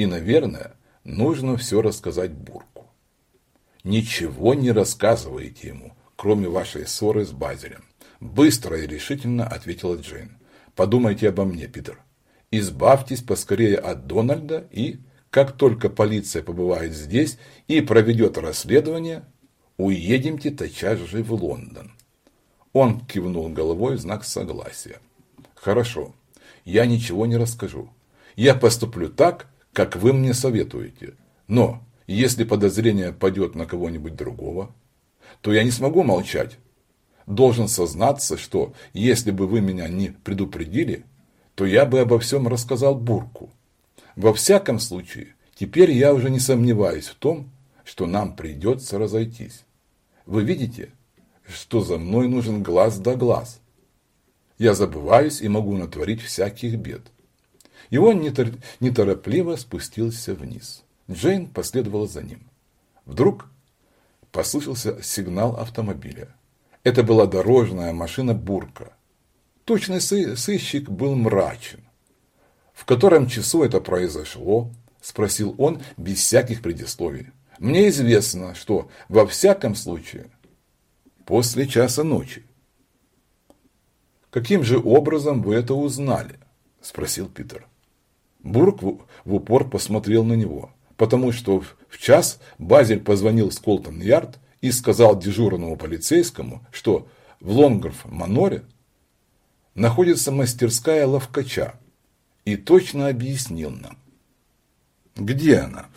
И, наверное, нужно все рассказать Бурку. Ничего не рассказывайте ему, кроме вашей ссоры с Базелем. Быстро и решительно ответила Джейн. Подумайте обо мне, Питер. Избавьтесь поскорее от Дональда и, как только полиция побывает здесь и проведет расследование, уедемте тотчас же в Лондон. Он кивнул головой в знак согласия. Хорошо, я ничего не расскажу. Я поступлю так, как вы мне советуете. Но, если подозрение пойдет на кого-нибудь другого, то я не смогу молчать. Должен сознаться, что если бы вы меня не предупредили, то я бы обо всем рассказал Бурку. Во всяком случае, теперь я уже не сомневаюсь в том, что нам придется разойтись. Вы видите, что за мной нужен глаз да глаз. Я забываюсь и могу натворить всяких бед. И он неторопливо спустился вниз. Джейн последовала за ним. Вдруг послышался сигнал автомобиля. Это была дорожная машина Бурка. Точный сыщик был мрачен. В котором часу это произошло? Спросил он без всяких предисловий. Мне известно, что во всяком случае после часа ночи. Каким же образом вы это узнали? Спросил Питер. Бурк в упор посмотрел на него, потому что в час Базель позвонил в Сколтон-Ярд и сказал дежурному полицейскому, что в Лонгров-Маноре находится мастерская ловкача, и точно объяснил нам, где она.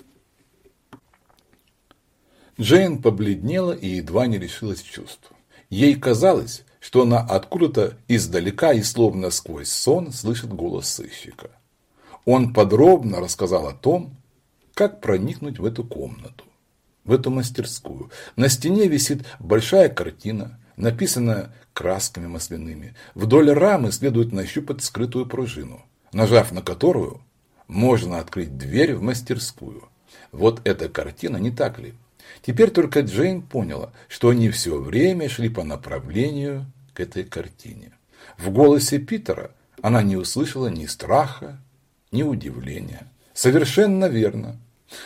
Джейн побледнела и едва не лишилась чувств. Ей казалось, что она откуда-то издалека и словно сквозь сон слышит голос сыщика. Он подробно рассказал о том, как проникнуть в эту комнату, в эту мастерскую. На стене висит большая картина, написанная красками масляными. Вдоль рамы следует нащупать скрытую пружину, нажав на которую можно открыть дверь в мастерскую. Вот эта картина, не так ли? Теперь только Джейн поняла, что они все время шли по направлению к этой картине. В голосе Питера она не услышала ни страха, ни удивления. Совершенно верно.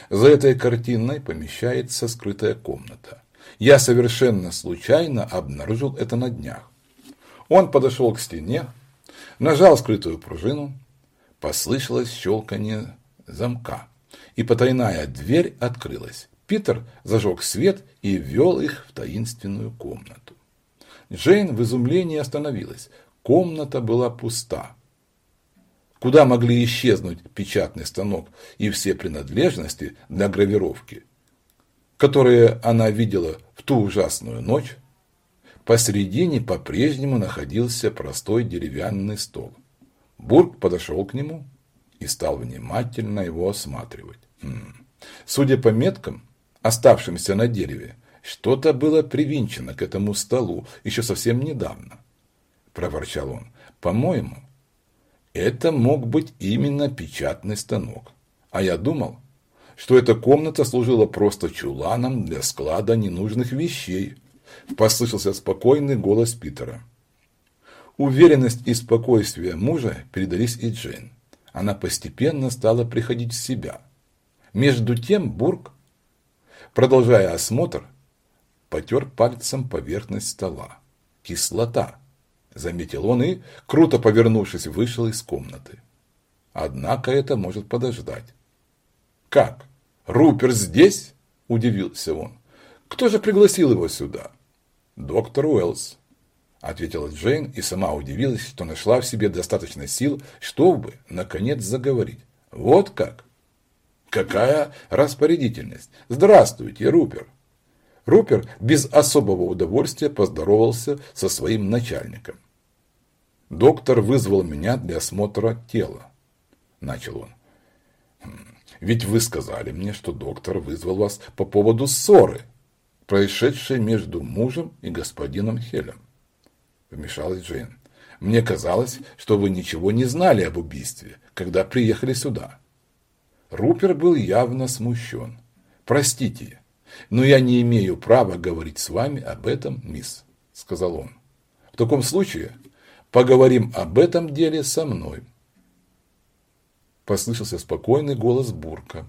За этой картиной помещается скрытая комната. Я совершенно случайно обнаружил это на днях. Он подошел к стене, нажал скрытую пружину, послышалось щелканье замка, и потайная дверь открылась. Питер зажег свет и ввел их в таинственную комнату. Джейн в изумлении остановилась. Комната была пуста. Куда могли исчезнуть печатный станок и все принадлежности для гравировки, которые она видела в ту ужасную ночь? Посредине по-прежнему находился простой деревянный стол. Бург подошел к нему и стал внимательно его осматривать. Хм. Судя по меткам, оставшимся на дереве, что-то было привинчено к этому столу еще совсем недавно. Проворчал он. По-моему, это мог быть именно печатный станок. А я думал, что эта комната служила просто чуланом для склада ненужных вещей. Послышался спокойный голос Питера. Уверенность и спокойствие мужа передались и Джейн. Она постепенно стала приходить в себя. Между тем Бург Продолжая осмотр, потер пальцем поверхность стола. Кислота, заметил он и, круто повернувшись, вышел из комнаты. Однако это может подождать. Как? Рупер здесь? Удивился он. Кто же пригласил его сюда? Доктор Уэллс, ответила Джейн и сама удивилась, что нашла в себе достаточно сил, чтобы, наконец, заговорить. Вот как? Какая распорядительность! Здравствуйте, Рупер! Рупер без особого удовольствия поздоровался со своим начальником. «Доктор вызвал меня для осмотра тела», – начал он. «Хм, «Ведь вы сказали мне, что доктор вызвал вас по поводу ссоры, происшедшей между мужем и господином Хелем», – вмешалась Джейн. «Мне казалось, что вы ничего не знали об убийстве, когда приехали сюда». Рупер был явно смущен. «Простите, но я не имею права говорить с вами об этом, мисс», – сказал он. «В таком случае поговорим об этом деле со мной». послышался спокойный голос Бурка.